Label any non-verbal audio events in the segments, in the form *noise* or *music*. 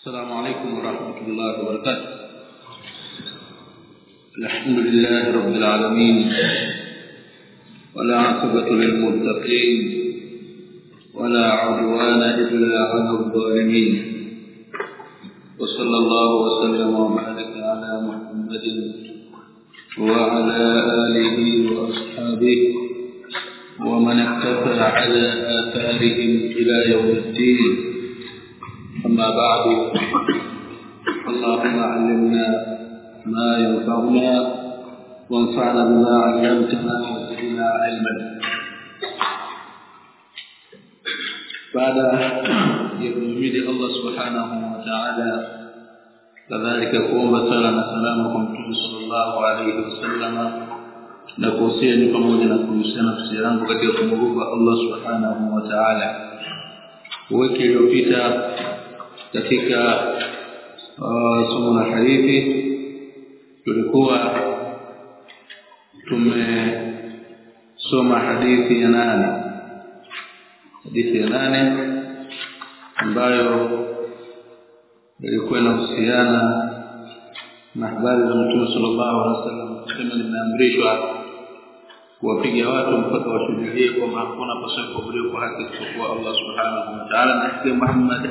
السلام عليكم ورحمة الله وبركاته. الحمد لله رب العالمين ولا عقبة للمتقين ولا عدوان إلا على الظالمين. وصلى الله وسلم وبارك على محمد وعلى آله وأصحابه ومن اقتفى على آثارهم إلى يوم الدين. أما بعد اللهم علمنا ما ينفعنا وانفعنا بما علمتنا وزدنا علما. بعد يحمد الله سبحانه وتعالى كذلك قوم صلى سلامكم صلى الله عليه وسلم. kuhusiani pamoja na kuhusiana nafsi yangu katika kumwogopa Allah subhanahu wa ta'ala wiki katika uh, somo la hadithi tulikuwa tumesoma hadithi ya nane. Hadithi ya nane ambayo ilikuwa inahusiana na habari za Mtume sallallahu alaihi wasallam kusema nimeamrishwa kuwapiga watu mpaka washuhudie kwamba hakuna pasipo kuabudiwa kwa haki isipokuwa Allah subhanahu wa ta'ala na Mtume Muhammad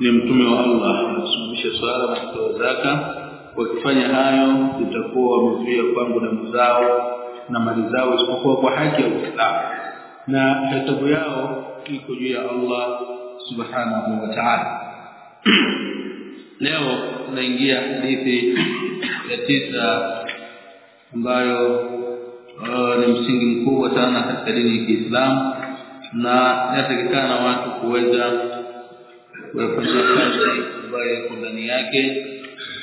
ni mtume wa Allah. Anasimamisha swala na kutoa zaka. Wakifanya hayo itakuwa wamezuia kwangu damu zao na mali zao isipokuwa kwa haki ya Uislamu. Na hesabu yao iko juu ya Allah subhanahu wa ta'ala. *clears throat* Leo tunaingia hadithi *clears throat* ya tisa ambayo uh, ni msingi mkubwa sana katika dini ya Kiislamu na inatakikana watu kuweza kuyafanyia kazi ambayo yako ndani yake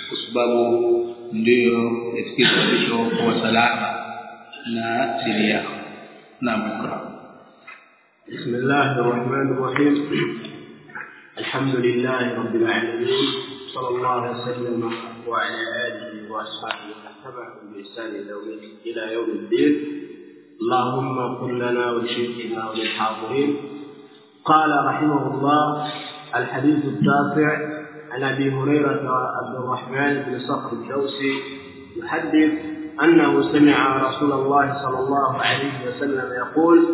kwa sababu ndiyo yafikisho kwa salama na siri yao. Naam. بسم الله الرحمن الرحيم الحمد لله رب العالمين صلى الله وسلم وعلى اله واصحابه ومن باحسان إلى يوم الدين اللهم قل لنا ولشيخنا وللحاضرين قال رحمه الله الحديث التاسع عن أبي هريرة عبد الرحمن بن صخر الدوسي يحدث أنه سمع رسول الله صلى الله عليه وسلم يقول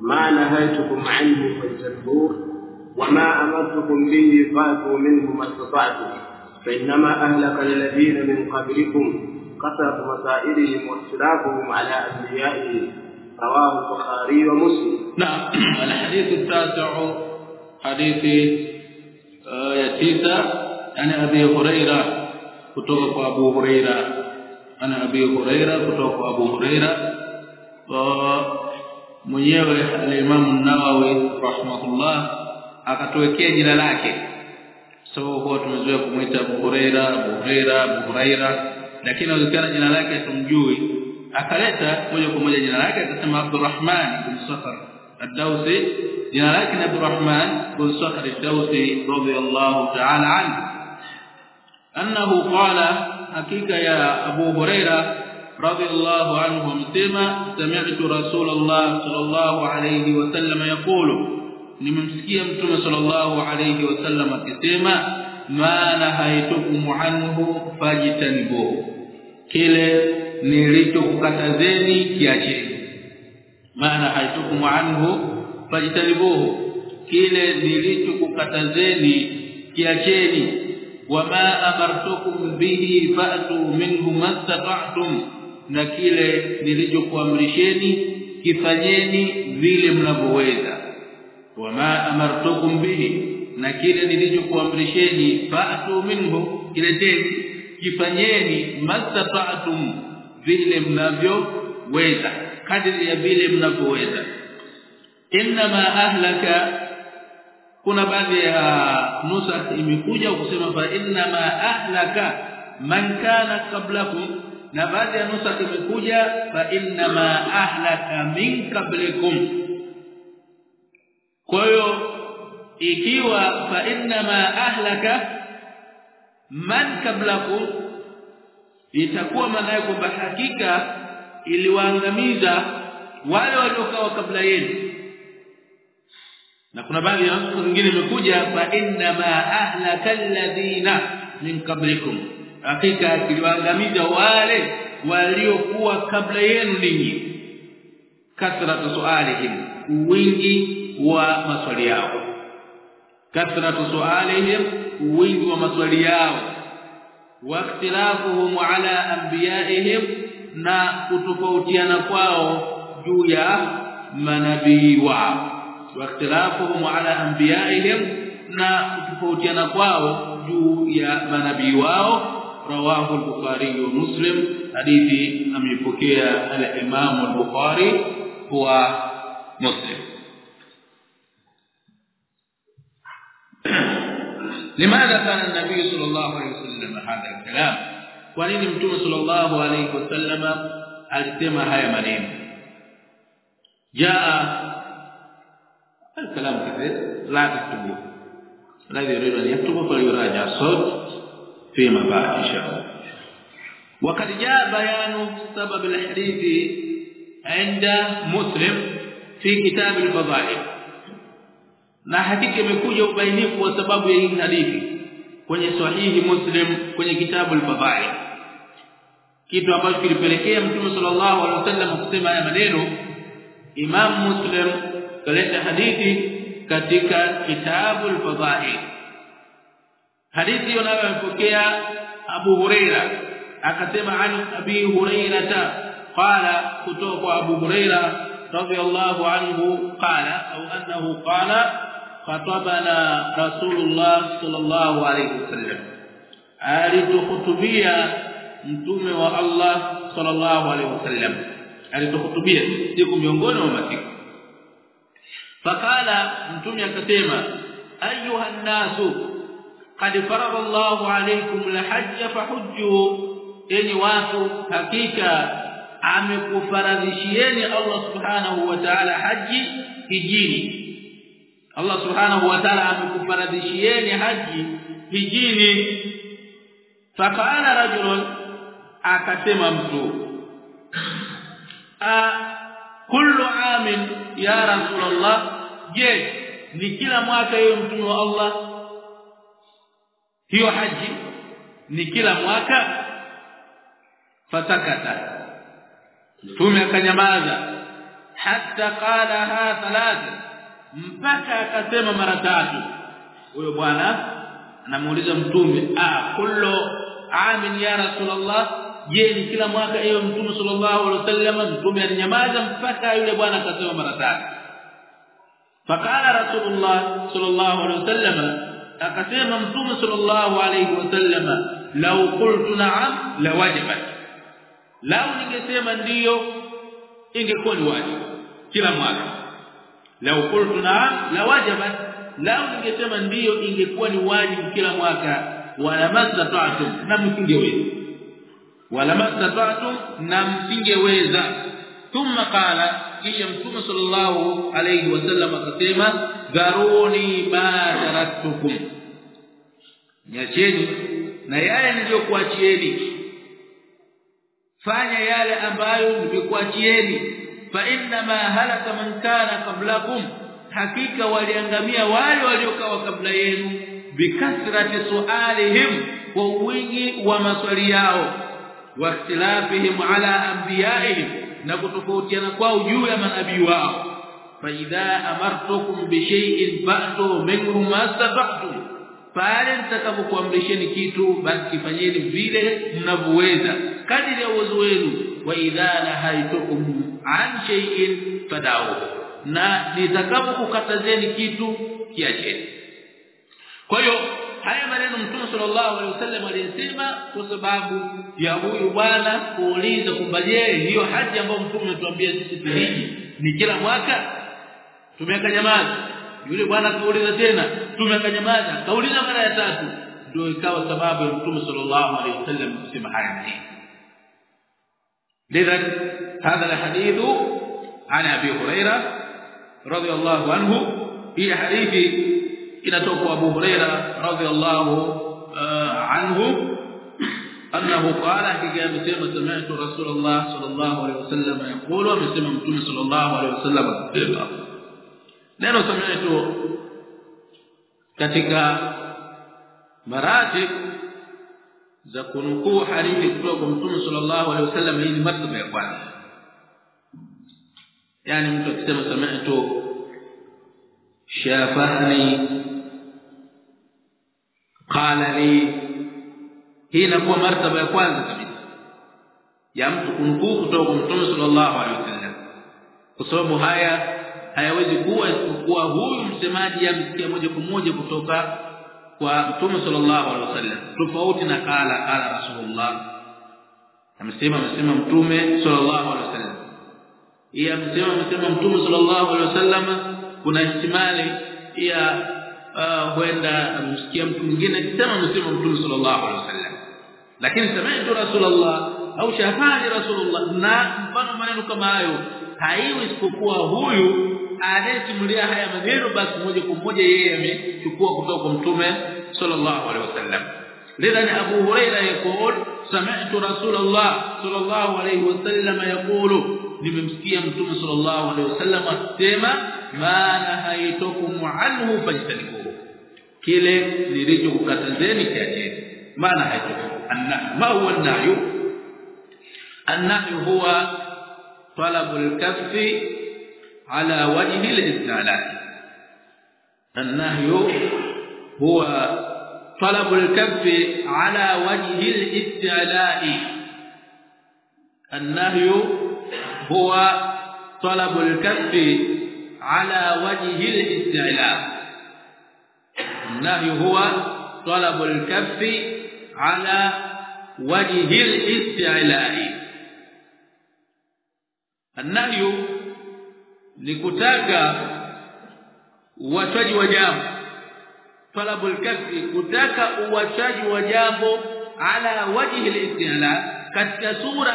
ما نهيتكم عنه فاجتنبوه وما أمرتكم به فاتوا منه ما استطعتم فإنما أهلك الذين من قبلكم كثرة مسائلهم واختلافهم على انبيائهم رواه البخاري ومسلم. نعم. *clears throat* الحديث التاسع hadithi eh, ya tisa ana Abi Huraira kutoka kwa Abu Huraira. Ana Abi Huraira kutoka kwa Abu Huraira. Eh, mwenyewe al-Imam Nawawi rahimahullah akatuwekea jina lake. Sababu kwa tumezoea kumuita Abu Huraira Abu Huraira Abu Huraira. Lakini alikana jina lake tumjui akaleta moja kwa moja jina lake akasema Abdurrahman bin Safar الدوسي جاءنا ابو الرحمن بن صخر الدوسي رضي الله تعالى عنه. أنه قال حقيقة يا أبو هريرة رضي الله عنه مما سمعت رسول الله صلى الله عليه وسلم يقول لممسكيه متوم صلى الله عليه وسلم كسيما ما نهيتكم عنه فاجتنبوه. كلا نريتكم كتازني كياشيني. Ma haitukum anhu fajtanibuhu. Kile nilichokukatazeni kiacheni. Wama amartukum bihi fa'tu minhu mastata'tum na kile nilichokuamrisheni kifanyeni vile mnavyoweza. Wama amartukum bihi na kile nilichokuamrisheni fa'tu minhu kileteni. Kifanyeni mastata'tum vile mnavyoweza kadri ya vile mnavyoweza. Inma ahlaka kuna baadhi ya nusa imekuja kusema fa inma ahlaka man kana qablakum na baadhi ya nusa imekuja fa inma ahlaka min qablikum. Kwa hiyo ikiwa fa inma ahlaka man qablakum itakuwa maana kwamba hakika iliwaangamiza wale waliokuwa kabla yenu. Na kuna baadhi ya watu wengine wamekuja fa inna ma ahlaka alladhina min qablikum. Hakika kiliwaangamiza wale waliokuwa kabla yenu ninyi. Kasra su'alihim wingi wa maswali yao. Kasra su'alihim wingi wa maswali yao. Wa ikhtilafuhum ala anbiya'ihim na kutofautiana kwao juu ya manabii wao واختلافهم على انبيائهم na kutofautiana kwao juu ya manabii wao rawahu al-bukhari wa muslim hadithi ameipokea al-imam al-bukhari wa muslim لماذا كان النبي صلى الله عليه وسلم هذا الكلام ولين متوم صلى الله عليه وسلم alisema haya maneno jaa الكلام كثير لا تكتبوه الذي يريد ان يكتبه فليراجع الصوت فيما بعد ان شاء الله وقد جاء بيان سبب الحديث عند مسلم في كتاب الفضائل na hakika imekuja ubainifu wa sababu ya hii hadithi kwenye sahihi muslim kwenye kitabu al-fadhail Kitu ambacho kilipelekea mtume sallallahu alaihi wasallam kusema haya maneno imam muslim kaleta hadithi katika kitabu al-fadhail hadithi inayopokea Abu Huraira akasema an Abi Hurairata qala kutoka Abu Huraira radiyallahu anhu qala au annahu qala khatabana Rasulullah sallallahu alayhi wasallam alitukhutubia mtume wa Allah sallallahu alayhi wasallam alitukhutubia siku miongoni mwa masiku fakala mtume akasema ayuha nasu qad farada Allahu alaykum alhajj fahujju enyi watu hakika amekufaradhishieni Allah subhanahu wa ta'ala haji hijini Allah subhanahu wa ta'ala amekufaradhishieni haji hijini fakala rajulun akasema mtu a kullu amin ya rasulullah. Je ni kila mwaka hiyo mtume wa Allah? Hiyo haji ni kila mwaka? Fatakata. Mtume akanyamaza. Hatta qala ha thalatha mpaka akasema mara tatu. Huyo bwana anamuuliza mtume a kullu amin ya rasulullah je ni kila mwaka ewe mtume sallallahu alaihi wasallam mtume alinyamaza mpaka yule bwana akasema mara tatu. Fakala rasulullah sallallahu alaihi wasallam akasema mtume sallallahu alaihi wasallam law qultu na'am la wajibat. Lau ningesema ndiyo ingekuwa ni wajibu kila mwaka. Law qultu na'am la wajibat. Lau ningesema ndiyo ingekuwa ni wajibu kila mwaka. Wala mastata'tum na msingeweza wala mastata'tum na msingeweza thumma qala kisha mtume sallallahu alayhi wasallam akasema dharuni ma taraktukum. Nyacheni na yale niliyokuachieni. Fanya yale ambayo nilikuachieni fa inna ma halaka man kana qablakum. Hakika waliangamia wale waliokuwa kabla yenu bikathrati sualihim kwa wingi wa maswali yao wa على انبيائهم na kutofautiana kwao juu ya manabii wao. Fa idha amartukum bi shay'in fa'tu minhu mastata'tum pale nitakapokuamrisheni kitu basi kifanyeni vile mnavyoweza. Kadiri ya uwezo wenu wa idha nahaitukum an shay'in fadau na nitakapokukatazeni kitu kiacheni. Kwa hiyo haya maneno mtume sallallahu alaihi wasallam aliyesema kwa sababu ya huyu bwana kuuliza kwamba je hiyo haji ambayo mtume ametuambia sisi tuhiji ni kila mwaka? Tumekanyamaza yule bwana kauliza tena tumekanyamaza kauliza mara ya tatu. Ndio ikawa sababu ya mtume sallallahu alaihi wasallam kusema haya na hii lidha hadha alhadith an abi hurairah radiyallahu anhu. Hii hadithi inatoka Abu Huraira radhiallahu anhu annahu qala hakika amesema sami'tu Rasulullah sallallahu alaihi wasallam yaqulu amesema mtume sallallahu alaihi wasallam akisema neno sami'tu katika maratib za kunukuu hadithi kutoka kwa Mtume sallallahu alaihi wasallam hii ni martaba ya kwanza. Yani mtu akisema sami'tu shafani qala li hii inakuwa martaba ya kwanza kabisa ya mtu kunukuu kutoka kwa Mtume sallallahu alaihi wasallam. Kwa sababu haya hayawezi kuwa isipokuwa huyu msemaji amsikia moja kwa moja kutoka kwa Mtume sallallahu alaihi wasallam. Tofauti na kala kala Rasulullah. Amesema amesema Mtume sallallahu alaihi wasallam. Yeye amesema amesema Mtume sallallahu alaihi wasallam kuna ihtimali ya huenda amsikia mtu mwingine akisema amesema Mtume sallallahu alaihi wasallam. Lakini sami'tu Rasulullah au shafani Rasulullah na mfano maneno kama hayo haiwi isipokuwa huyu anayesimulia haya maneno basi moja kwa moja yeye amechukua kutoka kwa mtume sallallahu alaihi wasallam. Lidhan abu huraira yaqul sami'tu rasulullah sallallahu alaihi wasallam yaqulu nimemsikia mtume sallallahu alaihi wasallam akisema ma nahaitukum anhu fajtanibuhu kile nilichokukatazeni kiacheni maana haitukum anna ma huwa an-nahyu an-nahyu huwa talabul kaffi على وجه الاستعلاء النهي هو طلب الكف على وجه الاستعلاء النهي هو طلب الكف على وجه الاستعلاء النهي هو طلب الكف على وجه الاستعلاء النهي ni kutaka uwachaji wa jambo talabul kafi kutaka uwachaji wa jambo ala wajhi al-istila katika sura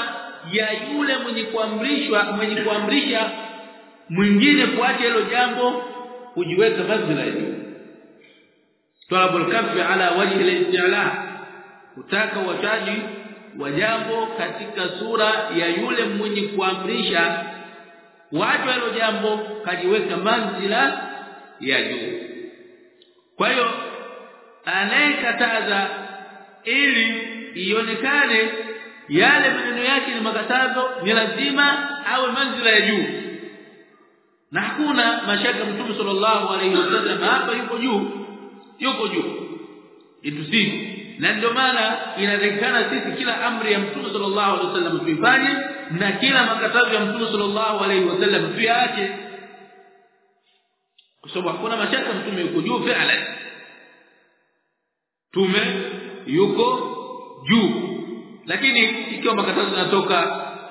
ya yule mwenye kuamrishwa mwenye kuamrisha mwingine kuacha hilo jambo kujiweka fadhila hiyo talabul kafi ala wajhi al-istila. Kutaka wataji wa jambo katika sura ya yule mwenye kuamrisha watu hilo jambo kajiweka manzila ya juu. Kwa hiyo anayekataza ili ionekane yale maneno yake ni makatazo ni lazima awe manzila ya juu. Na hakuna mashaka mtume sallallahu alaihi wasallam hapa yuko juu yuko juu. Itusii na ndio maana inatakikana sisi kila amri ya mtume sallallahu alaihi wasallam tuifanye na kila makatazo ya mtume sallallahu alaihi wasallam tuyaache. Kwa sababu hakuna mashaka mtume yuko juu fi'lan. Tume yuko juu lakini ikiwa makatazo yanatoka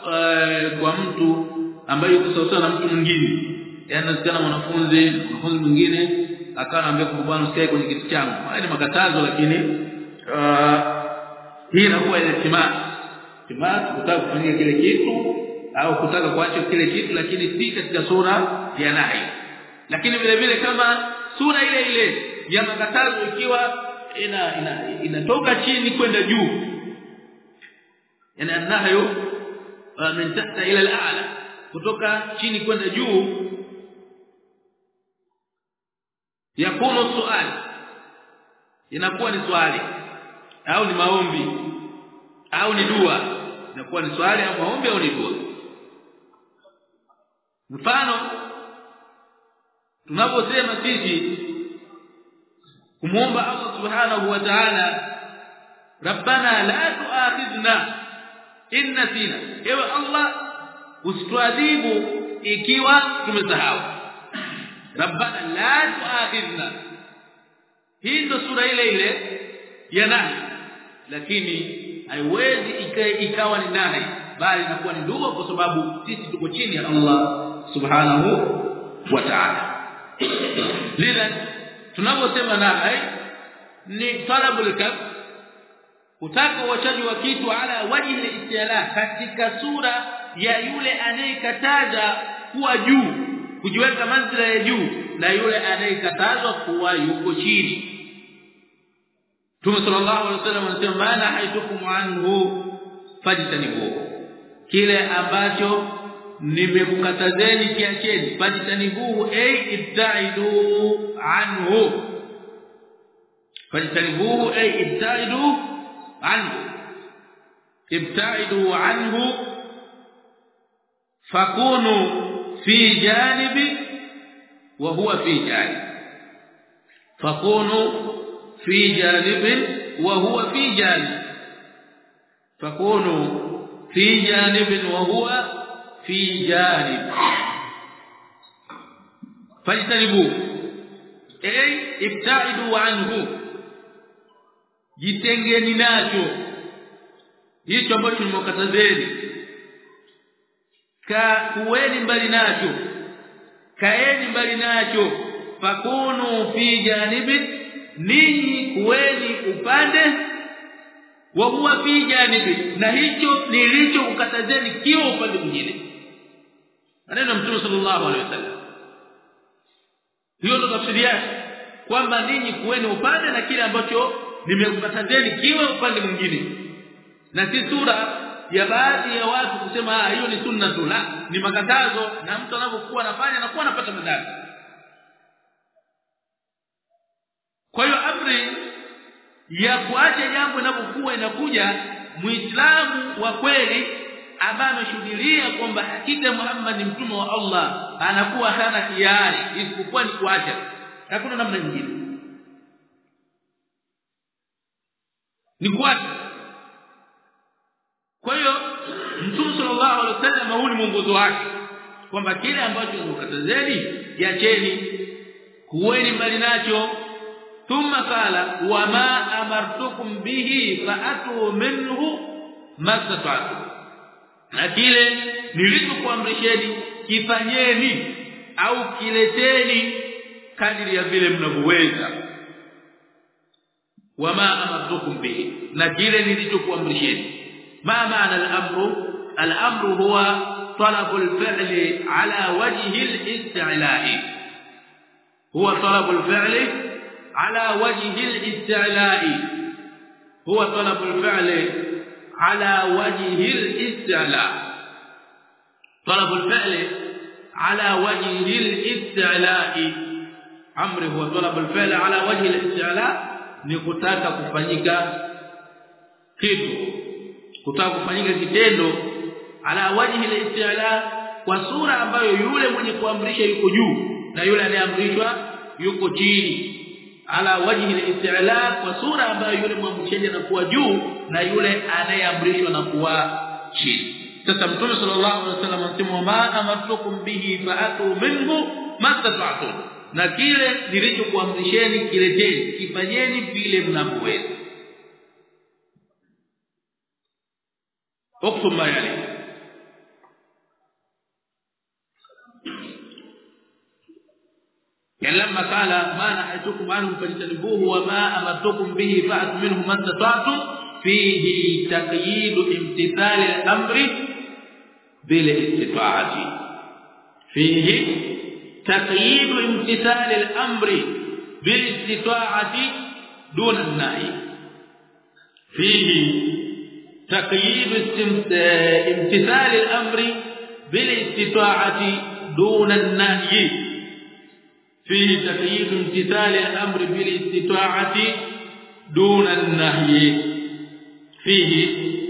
uh, kwa mtu ambaye yuko sawa na mtu mwingine yanawezekana mwanafunzi mwanafunzi mwingine akawa anaambia kwa bwana usikae kwenye kiti changu. Haya ni makatazo lakini uh, hii inakuwa ile timaa. Timaa kutaka kufanyia kile kitu au kutaka kuacha kile kitu lakini si katika sura ya nahi. Lakini vile vile kama sura ile ile ya makatazo ikiwa ina inatoka ina chini kwenda juu yani annahyu min tahta ila al-a'la. Kutoka chini kwenda juu yakunu swali inakuwa ni swali. Au ni maombi. Au ni dua. Inakuwa ni swali au maombi au ni dua. Mfano tunaposema sisi kumuomba Allah subhanahu wa ta'ala rabbana la tu'akhidhna in nasina ewe Allah usituadhibu ikiwa tumesahau rabbana la tu'akhidhna hii ndo sura ile ile ya nahi lakini haiwezi ikawa ni nahi bali inakuwa ni dua kwa sababu sisi tuko chini ya Allah subhanahu wa ta'ala lidhan tunaposema nahi ni talabul kaf kutaka uachaji wa kitu ala wajhi al katika sura ya yule anayekataza kuwa juu kujiweka manzila ya juu na yule anayekatazwa kuwa yuko chini. Mtume sallallahu alaihi wasallam anasema maana haitukum anhu fajtanibu. Kile ambacho nimekukatazeni kiacheni. Fajtanibu ay ibtaidu anhu. Fajtanibu ay ibtaidu anhu ibtaidu anhu fakunu fi janibi wa huwa fi janib fakunu fi janib wa huwa fi janib fakunu fi janib wa huwa fi janib fajtanibu ay ibtaidu anhu jitengeni nacho. Hicho ambacho nimekatazeni ka kuweni mbali nacho. Kaeni mbali nacho. Fakunu fi janibi ninyi kuweni upande wa huwa fi janibi na hicho nilicho kukatazeni kiwa upande mwingine. Maneno mtume sallallahu alaihi wasallam. Hiyo ndo tafsiri yake. Kwamba ninyi kuweni upande na kile ambacho nimekukatazeni kiwe upande mwingine. Na si sura ya baadhi ya watu kusema ah hiyo ni sunna tu. La ni makatazo na mtu anapokuwa anafanya anakuwa anapata madhara. Kwa hiyo amri ya kuacha jambo linapokuwa inakuja muislamu wa kweli ambaye ameshuhudia kwamba hakika Muhammad ni mtume wa Allah anakuwa hana hiari isipokuwa ni kuacha. Hakuna namna nyingine ni kuacha kwa hiyo mtume sallallahu alaihi wasallam huu ni mwongozo wake. Kwamba kile ambacho nimekatazeni yacheni kuweni mbali nacho. Thumma qala wa ma amartukum bihi fa'atu minhu mastata'tu na kile nilichokuamrisheni kifanyeni au kileteni kadiri ya vile mnavyoweza وما أمرتكم به. ما كيله nilichokuamrisheni ما معنى الأمر؟ الأمر هو طلب الفعل على وجه الاستعلاء. هو طلب الفعل على وجه الاستعلاء. هو طلب الفعل على وجه الاستعلاء. طلب الفعل على وجه الاستعلاء. أمر هو طلب الفعل على وجه الاستعلاء. Ni kutaka kufanyika kitu kutaka kufanyika kitendo ala wajhi al-isti'la kwa sura ambayo yule mwenye kuamrisha yuko juu na yule anayeamrishwa yuko chini. Ala wajhi al-isti'la kwa sura ambayo yule mwamrishaji anakuwa juu na yule anayeamrishwa anakuwa chini. Sasa mtume sallallahu alaihi wasallam anasema ma amartukum bihi fa'atu minhu mastata'tum na kile nilichokuamrisheni kileteni kifanyeni vile mnavyoweza اكتب ما يلي يعني لما قال ما نهيتكم عنه فاجتنبوه وما امرتكم به فاتوا منه ما استطعتم فيه تقييد امتثال الامر بالاستطاعه فيه تقييد امتثال الأمر بالاستطاعة دون النهي. فيه تقييد امتثال الأمر بالاستطاعة دون النهي. فيه تقييد امتثال الأمر بالاستطاعة دون النهي. فيه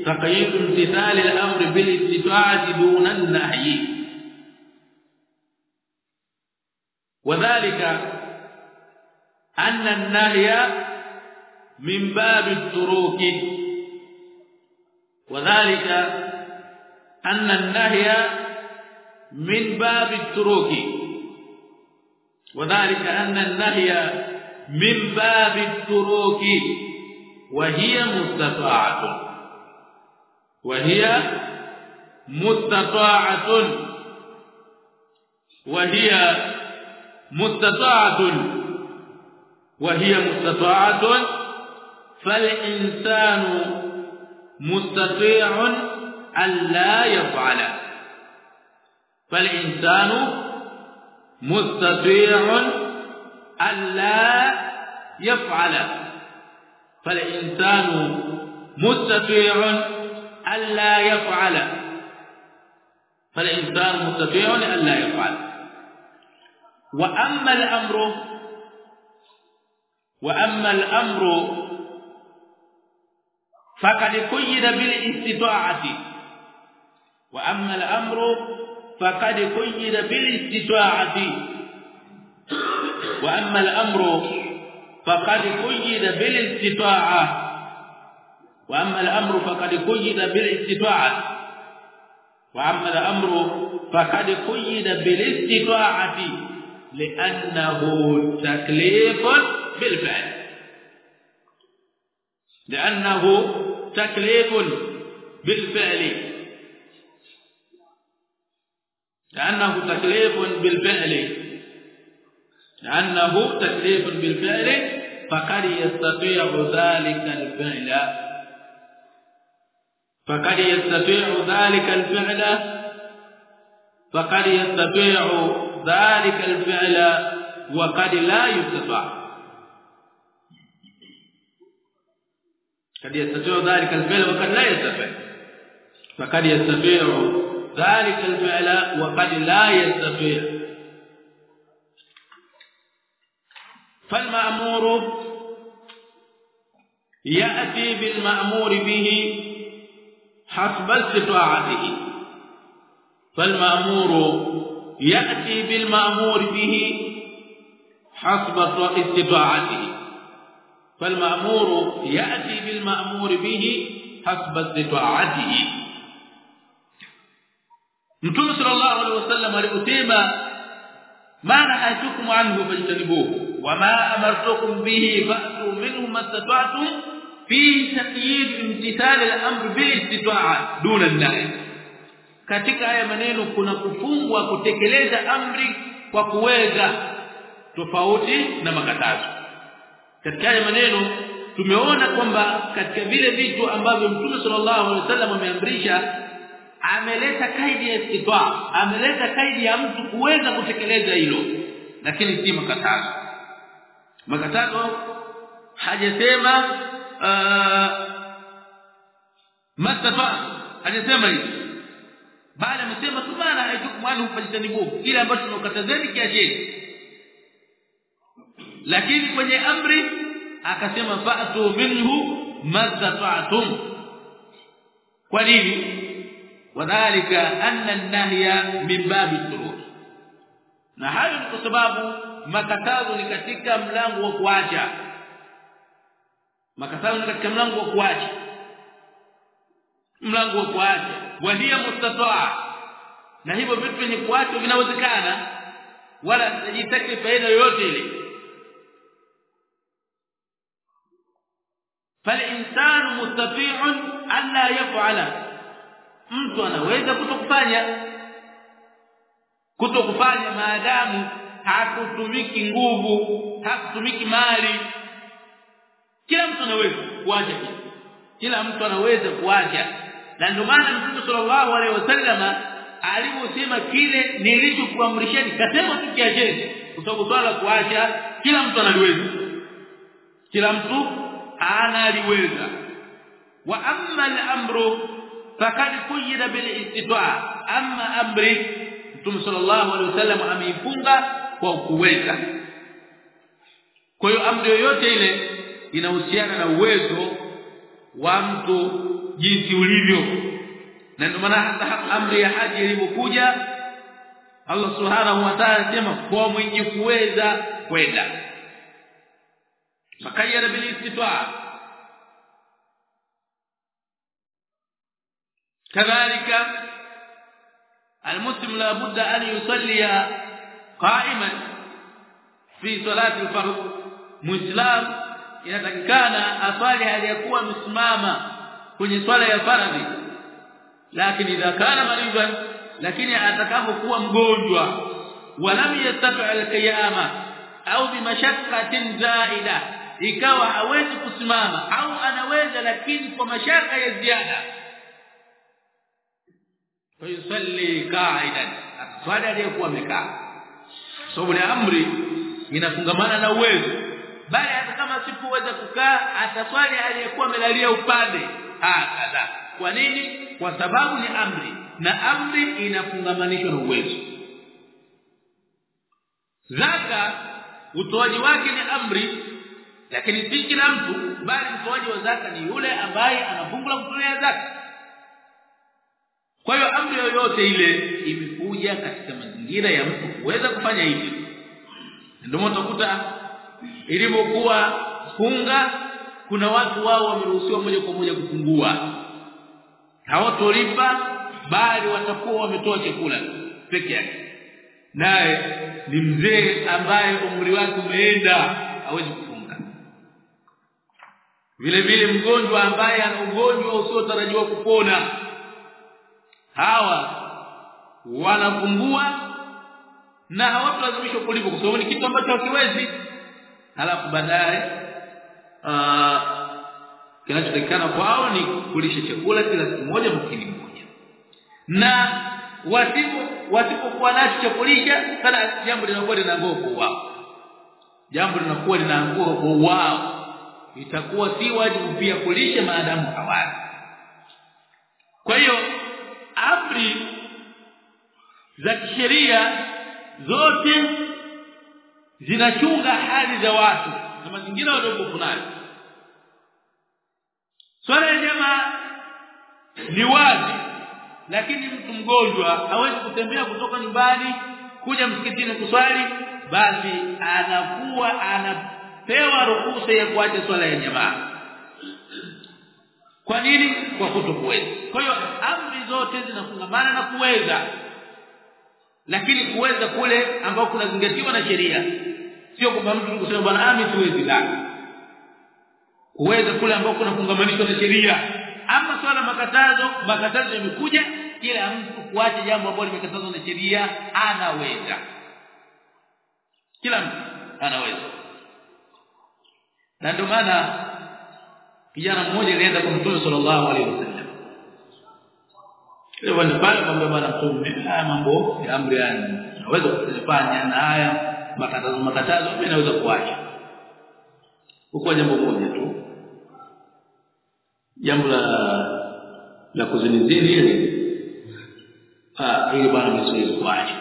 تقييد امتثال الأمر بالاستطاعة دون النهي. وذلك أن النهي من باب التروك وذلك أن النهي من باب التروك وذلك أن النهي من باب التروك وهي مستطاعة وهي مستطاعة وهي مستطاعة. وهي مستطاعة. فالإنسان مستطيع ألا يفعل. فالإنسان مستطيع ألا يفعل. فالإنسان مستطيع ألا يفعل. فالإنسان مستطيع ألا يفعل. وأما الأمر وأما الأمر فقد قيد بالاستطاعة. وأما الأمر فقد قيد بالاستطاعة. وأما الأمر فقد قيد بالاستطاعة. وأما الأمر فقد قيد بالاستطاعة. وأما الأمر فقد قيد بالاستطاعة. لأنه تكليف بالفعل. لأنه تكليف بالفعل. لأنه تكليف بالفعل. لأنه تكليف بالفعل فقد يستطيع ذلك الفعل. فقد يستطيع ذلك الفعل. فقد يستطيع ذلك الفعل وقد لا يستطاع. قد يستطيع ذلك الفعل وقد لا يستطيع. فقد يستطيع ذلك الفعل وقد لا يستطيع. فالمأمور يأتي بالمأمور به حسب استطاعته. فالمأمور يأتي بالمأمور به حسب استطاعته فالمأمور يأتي بالمأمور به حسب اتباعه نبي صلى الله عليه وسلم قال ما نهاكم عنه فاجتنبوه وما أمرتكم به فأتوا منه ما استطعتم في تقييد امتثال الأمر بالاستطاعة دون النهي. Katika haya maneno kuna kufungwa kutekeleza amri kwa kuweza tofauti na makatazo. Katika haya maneno tumeona kwamba katika vile vitu ambavyo Mtume sallallahu alaihi wasallam ameamrisha ameleta kaidi ya istitwa ameleta kaidi ya mtu kuweza kutekeleza hilo lakini si makatazo. Makatazo hajasema uh, mastatwa hajasema hivi bali amesema subhana haitukumani ufajitanibu kile ambacho tunakatazeni kiacheni lakini kwenye amri akasema fa'tu minhu mastata'tum kwa nini? Wadhālika anna an-nahya min babi surur. Na hayo ni kwa sababu makatazo ni katika mlango wa kuacha. Makatazo ni katika mlango wa kuacha. Mlango wa kuacha wa hiya mustataa na hivyo vitu vyenye kuacha vinawezekana wala hajitaki faida yoyote ile فالانسان مستطيع الا يفعل mtu anaweza kutokufanya kutokufanya maadamu hakutumiki nguvu hakutumiki mali kila mtu anaweza kuacha kila mtu anaweza kuacha na ndio maana Mtume sallallahu alaihi wasallama aliposema kile nilichokuamrisheni kasema tukiacheni kwa sababu swala kuacha kila mtu analiweza kila mtu analiweza wa amma al-amru faqad kuyida bil istitwa amma amri Mtume sallallahu alaihi wasallam ameifunga kwa kuweza kwa hiyo amri yoyote ile inahusiana na uwezo wa mtu jinsi ulivyo na ndio maana hata amri ya haji ilipokuja Allah subhanahu wa ta'ala anasema kwa mwenye kuweza kwenda fakayara bil istitwa كذلك المسلم لا بد أن يصلي قائما في صلاة الفرض مسلم inatakikana aswali aliyakuwa msimama kwenye swala ya faradhi. Lakini idha kana maridan lakini atakapokuwa mgonjwa walam yastati alqiyama au bimashaqqatin zaida ikawa hawezi kusimama au anaweza lakini kwa mashaka ya ziada. Fayusalli qa'idan swali aliyokuwa amekaa. Sababu ni amri inafungamana na uwezo. Bali hata kama sipoweza kukaa ataswali aliyekuwa amelalia upande hakadha kwa nini? Kwa sababu ni amri na amri inafungamanishwa na uwezo. Zaka utoaji wake ni amri lakini si kila mtu bali mtoaji wa zaka ni yule ambaye anafungula fungu kutolea zaka. Kwa hiyo amri yoyote ile imekuja katika mazingira ya mtu kuweza kufanya hivi ndio utakuta ilipokuwa funga kuna watu wao wameruhusiwa moja kwa moja kupungua. Hawatolipa bali watakuwa wametoa chakula peke yake. Naye ni mzee ambaye umri wake umeenda hawezi kufunga. Vile vile mgonjwa ambaye ana ugonjwa usiotarajiwa kupona. Hawa wanafungua na hawatulazimishwa kulipa kwa sababu ni kitu ambacho hakiwezi. Halafu baadaye kinachotakikana kwao ni kulisha chakula kila siku moja mkini mmoja. Na wasipo wasipokuwa nacho cha kulisha sana jambo linakuwa linaangua kwa wao jambo linakuwa linaangua kwa wao itakuwa si wajibu pia kulisha maadamu hawali kwa hiyo amri za kisheria zote zinachunga hali za watu na mazingira waliokuwa nayo swala ya jamaa ni wazi lakini mtu mgonjwa hawezi kutembea kutoka nyumbani kuja msikitini kuswali basi anakuwa anapewa ruhusa ya kuacha swala ya jamaa. Kwa nini? Kwa kutokuweza. Kwa hiyo amri zote zinafungamana na kuweza lakini kuweza kule ambao kunazingatiwa na sheria sio kwamba mtu kusema bwana ami siwezi la kuweza kule ambako kunafungamanishwa na sheria. Ama swala makatazo makatazo yamekuja kila mtu kuacha jambo ambalo limekatazwa na sheria anaweza. Kila mtu anaweza. Na ndio maana kijana mmoja alienda kwa Mtume sallallahu alaihi wasallam. Leo ni pale kwamba bwana Mtume mambo ya amri yani naweza kufanya na haya makatazo makatazo mimi naweza kuacha. Huko jambo moja tu. Jambo la la kuzinizini ile ah ile bwana msiwezi kuacha.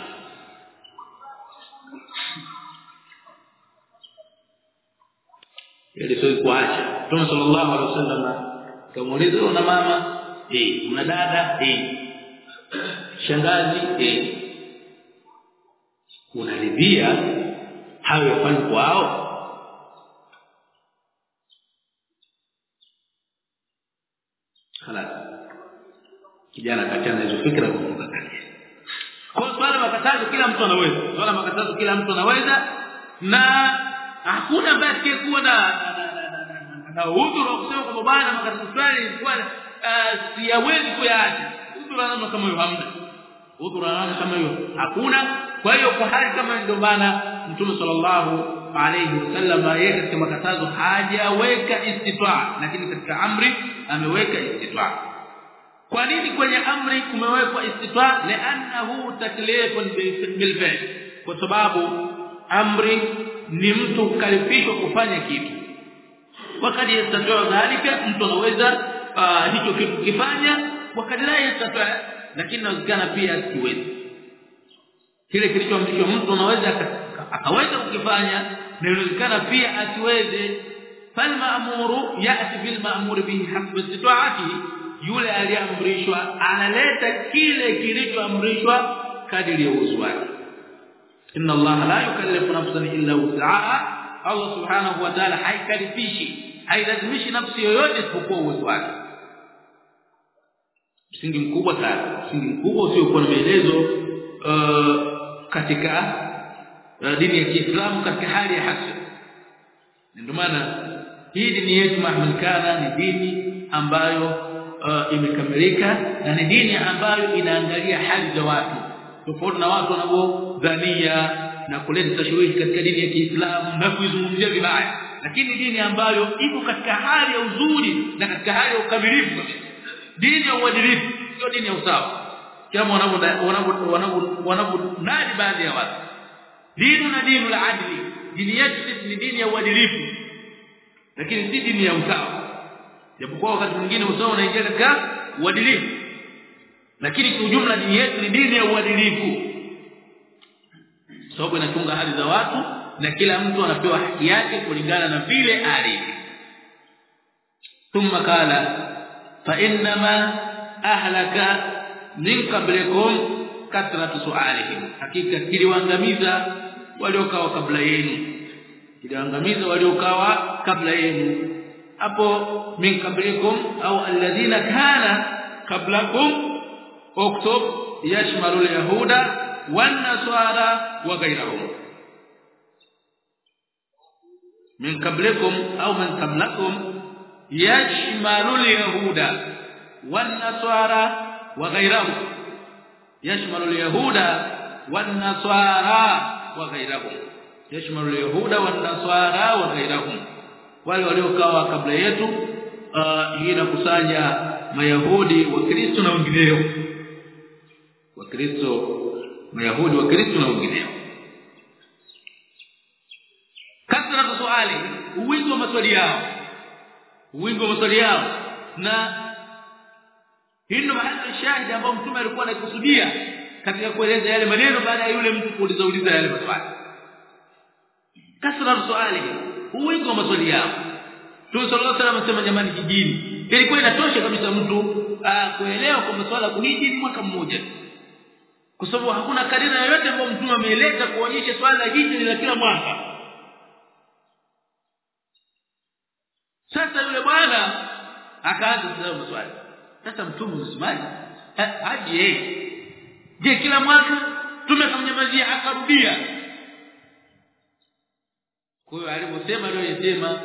Ile kuacha. Mtume sallallahu alaihi wasallam kamuuliza una mama? Eh una dada? Eh. Shangazi? Eh. Unaridhia hayo yafanywe kwao? Halafu kijana akachana hizo fikra kwa kanisa kwa swala makatazo kila mtu anaweza. Swala makatazo kila mtu anaweza. Na hakuna basi kuwa na na udhuru kusema kwa bwana makatazo fulani kwa eh, siwezi kuyaacha. Udhuru anama kama hiyo hamna. Udhuru anama kama hiyo hakuna. Kwa hiyo kwa hali kama ndio maana mtume sallallahu alayhi wasallam yeye katika makatazo hajaweka istitwa lakini katika amri ameweka istitwa kwa nini kwenye amri kumewekwa istitwa li'annahu taklifun bil fi'l. Kwa sababu amri ni mtu kukalifishwa kufanya kitu. Wakati yastatwa dhalika mtu anaweza hicho kitu kifanya wakati la yastatwa lakini inawezekana pia asiwezi kile kilichoamrishwa mtu anaweza akaweza kukifanya na inawezekana pia asiweze. Falmaamuru yati bil maamuri bihi hasba istitaati. Yule aliamrishwa analeta kile kilichoamrishwa kadiri ya uwezo wake. Inna allaha la yukallifu nafsan illa wus'aha. Allah subhanahu wa ta'ala haikalifishi hailazimishi nafsi yoyote isipokuwa uwezo wake. Msingi mkubwa sana msingi mkubwa usiokuwa na maelezo uh, katika uh, dini ya Kiislamu katika hali ya hasa ndio maana hii dini yetu mahmilkana ni dini ambayo uh, imekamilika na ni dini ambayo inaangalia hali za watu tofauti na watu wanavyodhania na kuleta tashwishi katika dini ya Kiislamu na kuizungumzia vibaya lakini dini ambayo iko katika hali ya uzuri na katika hali ya ukamilifu dini ya uadilifu sio dini ya usawa kama wanavyo wanavyonadi baadhi ya watu dini na dinu la adli. Dini yetu ni dini ya uadilifu. Lakini si dini ya usawa. Japokuwa wakati mwingine usawa unaingia katika uadilifu. Lakini kwa ujumla dini yetu ni dini ya uadilifu. Sababu inachunga hali za watu na kila mtu anapewa haki yake kulingana na vile alivyo. Thumma kala fa inma ahlaka min qablikum kathratu su'alihim. Hakika kiliwaangamiza waliokawa kabla yenu kiliwaangamiza waliokawa kabla yenu hapo min qablikum au alladhina kana qablakum uktub yashmalu alyahuda wan nasara wa ghayrahum min qablikum au min qablakum yashmalu alyahuda wan nasara wa ghayrahum yashmalu alyahuda wan nasara wa ghairahum. Yashmalu yahuda wa ghairahum. Wale waliokawa kabla yetu uh, hii inakusanya mayahudi wakristo na wengineo. Wakristo mayahudi wakristo na wengineo. Kasra kuswali uwingi wa maswali yao. Uwingi wa maswali yao. Na hilo mahali shahidi ambao mtume alikuwa anakusudia katika kueleza yale maneno baada ya yule mtu kuuliza uliza yale maswali. Kasra swali uwingi wa maswali yao. Mtume sallallahu alaihi wasallam jamani kijini. Ilikuwa inatosha kabisa mtu kuelewa kwa maswala kuhiji mwaka mmoja. Kwa sababu hakuna karina yoyote ambayo mtume ameeleza kuonyesha swala la hiji la kila mwaka. Sasa yule bwana akaanza kusema maswali. Sasa mtume msemaji haji yeye je kila mwaka tumekamnyamazia akarudia. Kwa hiyo aliposema aliyosema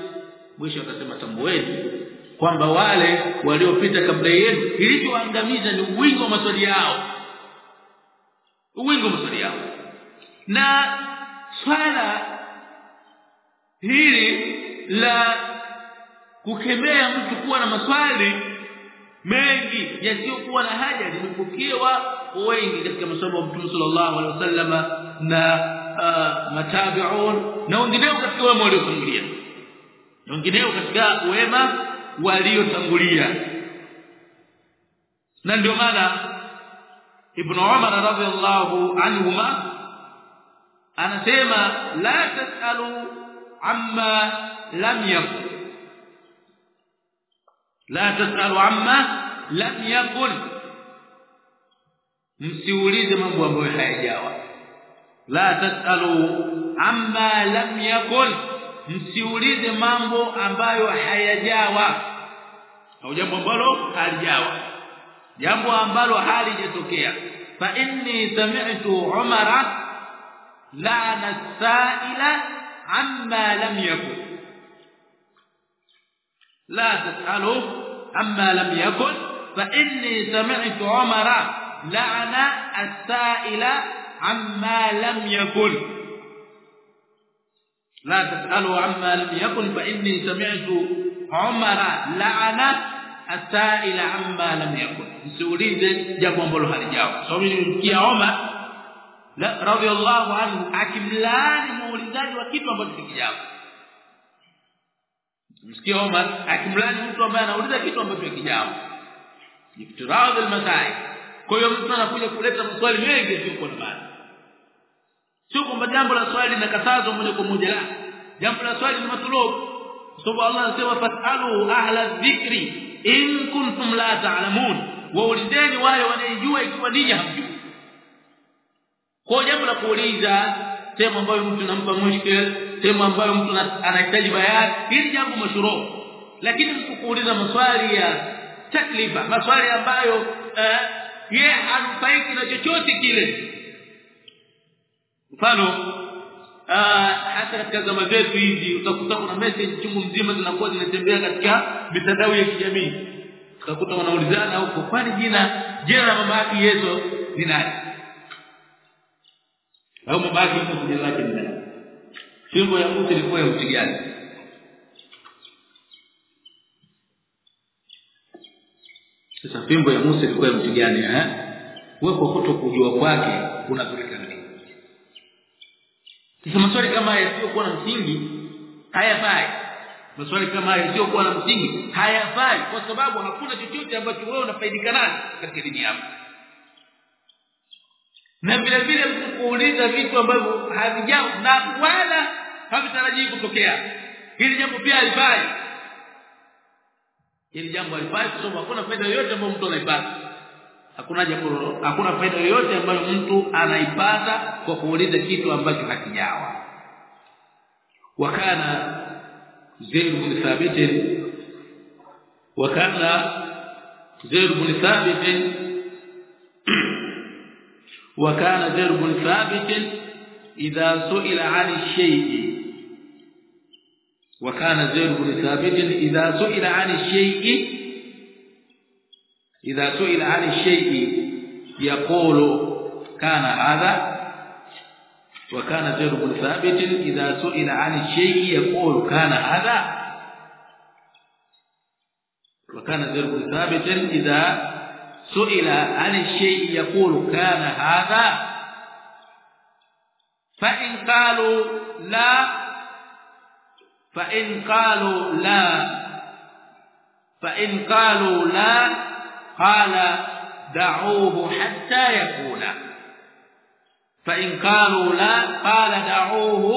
mwisho akasema tambueni kwamba wale waliopita kabla yenu kilichoangamiza ni uwingo wa maswali yao. Uwingo wa maswali yao. Na swala hili la kukemea mtu kuwa na maswali mengi yasiyokuwa na haja limepokewa wengi katika masomo ya Mtume sallallahu alaihi wasallama na uh, matabi'un na wengineo katika wema waliotangulia. Na wengineo katika wema waliotangulia. Na ndio maana ibn Umar radhiallahu anhuma anasema la tasalu amma lam yakun la tasalu amma lam yakun msiulize mambo ambayo hayajawa la tasalu amma lam yakun msiulize mambo ambayo hayajawa au jambo ambalo halijawa jambo ambalo halijatokea fa inni sami'tu umara la'ana sa'ila amma lam yakun la tas'alu أما لم يكن فإني سمعت عمر لعن السائل عما لم يكن. لا تسألوا عما لم يكن فإني سمعت عمر لعن السائل عما لم يكن. سوليذ جاب امبولو حاجة سوليذ يا عمر لا رضي الله عنه اكملان مولداد وكيف ما بتجيابه msikia Omar akimlaani mtu ambaye anauliza kitu ambacho kikijawa iftirad almasai kwa hiyo mtu anakuja kuleta maswali mengi sio na maana sio kwamba jambo la swali linakatazwa moja kwa moja la. Jambo la swali ni matulubu sababu Allah anasema fasalu ahla dhikri in kuntum la ta'lamun. Waulizeni wale wanayejua ikiwa ninyi hamjui. Kwa jambo la kuuliza sehemu ambayo mtu anampa mushkil sehemu ambayo mtu anahitaji bayani hili jambo mashuru. Lakini mtu kuuliza maswali ya taklifa maswali ambayo eh, yeye hanufaiki na chochote kile. Mfano hata katika zama zetu hizi utakuta kuna message chungu mzima zinakuwa zinatembea katika mitandao ya kijamii. Utakuta wanaulizana huko kwani jina jina la mama yake Yesu ni nani? Au mama yake Yesu jina lake ni nani fimbo ya mtu ilikuwa ya mtu gani sasa fimbo ya Musa ilikuwa ya mtu gani eh? Wewe kwa kuto kujua kwake unadhurika nini? Sasa maswali kama haya yasiyokuwa na msingi hayafai. Maswali kama haya yasiyokuwa na msingi hayafai kwa sababu hakuna chochote ambacho wewe unafaidika nacho katika dini yako. Na vile vile mtu kuuliza vitu ambavyo havijao na wala havitarajii kutokea hili jambo pia halifai hili jambo halifai kwa sababu hakuna faida yoyote ambayo mtu anaipata hakuna jambo hakuna faida yoyote ambayo mtu anaipata kwa kuuliza kitu ambacho hakijawa wakana zaid bin thabit wakana zaid bin thabit وكان زيد بن ثابت إذا سئل عن الشيء وكان زيد بن ثابت إذا سئل عن الشيء إذا سئل عن الشيء يقول كان هذا وكان زيد بن ثابت إذا سئل عن الشيء يقول كان هذا وكان زيد بن ثابت إذا سئل عن الشيء يقول كان هذا فإن قالوا لا fa in qalu la fa in qalu la qala da'uhu hatta yakuna fa in qalu la qala da'uhu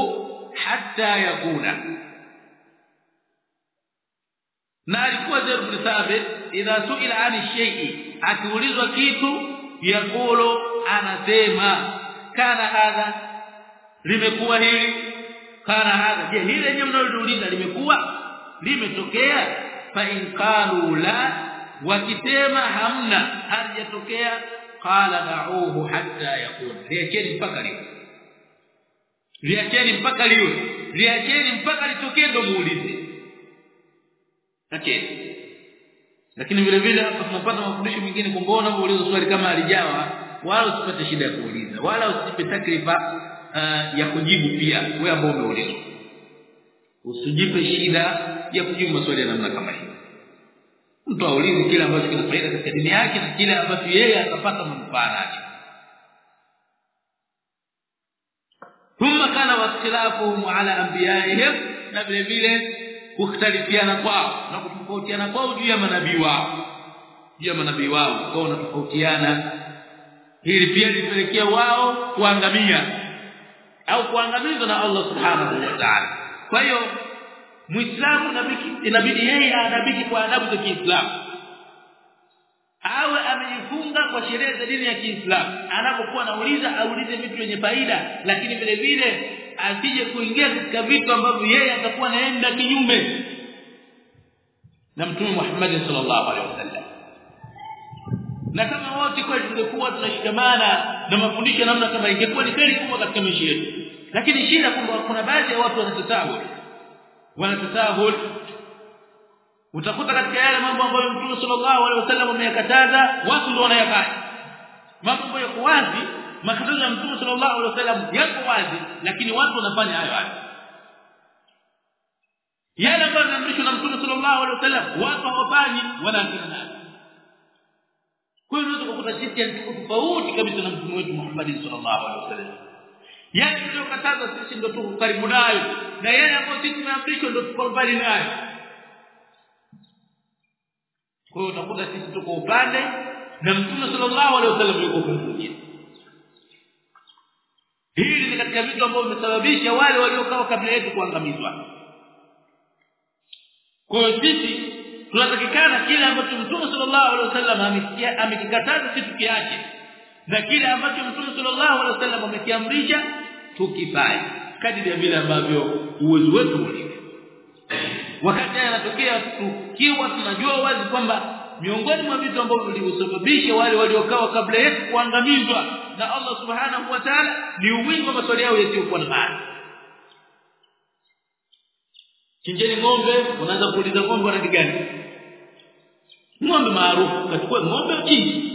hatta yakuna na alikuwa Zaid Thabit idha suila ani shay'i akiulizwa kitu yakulu anasema kana hadha limekuwa hili kana hadha. Je hili lenyewe mnaloliuliza limekuwa? Limetokea? Fa in qalu la. Wakisema hamna halijatokea. Qala da'uhu hatta yakun liacheni mpaka leo liacheni mpaka leo liacheni mpaka litokee ndo muulize. Acheni. Lakini vile vile tunapata mafundisho mengine kwamba unapouliza swali kama alijawa wala usipate shida ya kuuliza wala usipe takrifa uh, ya kujibu pia. Wewe ambao umeulizwa. Usijipe shida ya kujibu maswali ya namna kama hiyo. Mtu aulize kile ambacho kina faida katika dini yake na kile ambacho yeye atapata manufaa nacho. Thumma kana waqtilafuhum ala anbiya'ihim na vile vile kukhtalifiana kwao na kutofautiana kwao juu ya manabii wao. Juu ya manabii wao kwao wanatofautiana. Hili pia lipelekea wao kuangamia au kuangamizwa na Allah subhanahu wa ta'ala. Kwa hiyo muislamu inabidi yeye aadabiki kwa adabu za Kiislamu. Awe amejifunga kwa sheria za dini ya Kiislamu. Anapokuwa anauliza aulize vitu vyenye faida lakini vile vile asije kuingia katika vitu ambavyo yeye atakuwa naenda kinyume na mtume Muhammad sallallahu alaihi wasallam. Na kama wote kweli tungekuwa tunashikamana na mafundisho namna kama ingekuwa ni kweli kubwa katika maisha yetu lakini shida kwamba kuna baadhi ya watu wanatatahul wanatatahul utakuta katika yale mambo ambayo mtume sallallahu alaihi wasallam ameyakataza watu ndio wanayafanya. Mambo yako wazi makatazo ya mtume sallallahu alaihi wasallam yako wazi lakini watu wanafanya hayo hayo. Yale ambayo yanaamrishwa na mtume sallallahu alaihi wasallam watu hawafanyi wanaambiana nayo. Kwa hiyo unaweza kukuta sisi tofauti kabisa na mtume wetu Muhammad sallallahu alaihi wasallam yale tuliyokataza sisi ndio tuko karibu nayo na yale ambayo sisi tumeamrishwa ndio tuko mbali nayo kwa hiyo utakuta sisi tuko upande na mtume sallallahu alaihi wasallam yuko upande hili ni katika vitu ambavyo vimesababisha wale waliokaa kabla yetu kuangamizwa. Kwa hiyo sisi tunatakikana kile ambacho mtume sallallahu alaihi wasallam amekikataza sisi tukiache. Na kile ambacho mtume sallallahu alaihi wasallam amekiamrisha tukifanye kadiri ya vile ambavyo uwezo wetu ulivyo. Wakati yanatokea tukiwa tunajua wazi kwamba miongoni mwa vitu ambavyo vilivyosababisha wale waliokawa kabla yetu kuangamizwa na Allah subhanahu wa ta'ala ni uwingi wa maswali yao yasiyokuwa na maana. Chinjeni ng'ombe unaanza kuuliza ng'ombe rangi gani? Ng'ombe maarufu kachukua ng'ombe uchinji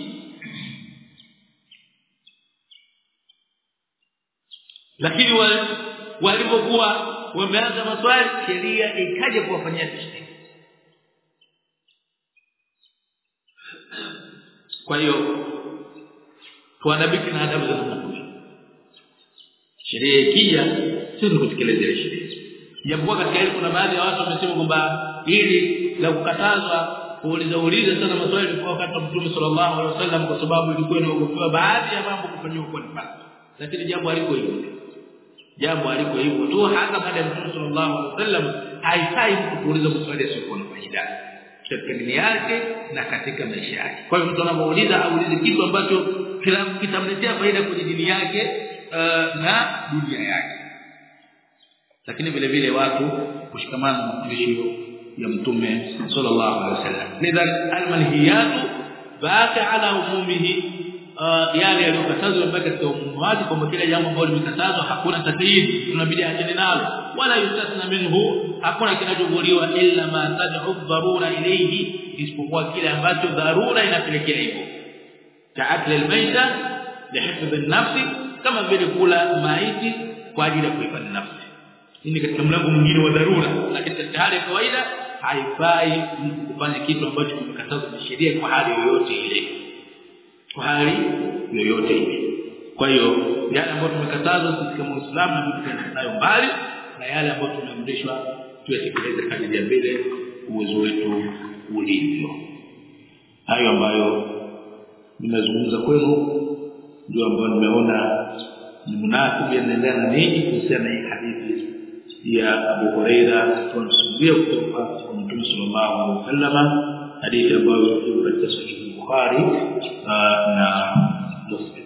lakini walipokuwa wameanza maswali sheria ikaja kuwafanyia tashdid kwa hiyo tuanabiki na adabu za mungu sheria ikija sisi kutekeleza sheria. Japokuwa katika hili kuna baadhi ya watu wamesema kwamba ili la kukatazwa kuuliza uliza sana maswali kwa wakati wa Mtume sallallahu alaihi wasallam kwa sababu ilikuwa inaogopewa baadhi ya mambo kufanywa kwa nifasi lakini jambo haliko hivyo jambo aliko hivyo tu hata baada ya Mtume sallallahu alaihi wasallam haifai mtu kuuliza maswali yasiyokuwa na faida. Katika dini yake na katika maisha yake. Kwa hiyo mtu anapouliza aulize kitu ambacho kitamletea faida kwenye dini yake uh, na dunia yake. Lakini vile vile watu kushikamana na mafundisho ya mtume sallallahu alaihi wasallam. Lidha almanhiyatu baqa ala umumihi yale yaliyokatazwa yabaki katika umumu wake kwamba kila jambo ambalo limekatazwa hakuna tatizo tunabidi achane nalo. Wala yustasna minhu hakuna kinachovuliwa illa ma tad'u dharura ilayhi isipokuwa kile ambacho dharura inapelekea hivyo. Ta'akla almayta lihifdh an-nafs kama vile kula maiti kwa ajili ya kuhifadhi nafsi. Hii katika mlango mwingine wa dharura lakini katika hali ya kawaida haifai kufanya kitu ambacho kimekatazwa na sheria kwa hali yoyote ile kwa hali yoyote ile. Kwa hiyo yale ambayo tumekatazwa sisi kama Uislamu na nayo mbali na yale ambayo tumeamrishwa tuyatekeleze kadri ya vile uwezo wetu ulivyo. Hayo ambayo nimezungumza kwenu ndio ambayo nimeona ni munasibu yanaendelea na nini kuhusiana na hadithi ya Abu Huraira tunasubiria kutoka kwa Mtume sallallahu alaihi wasallam hadithi ambayo iko katika sahihi Bukhari na Muslim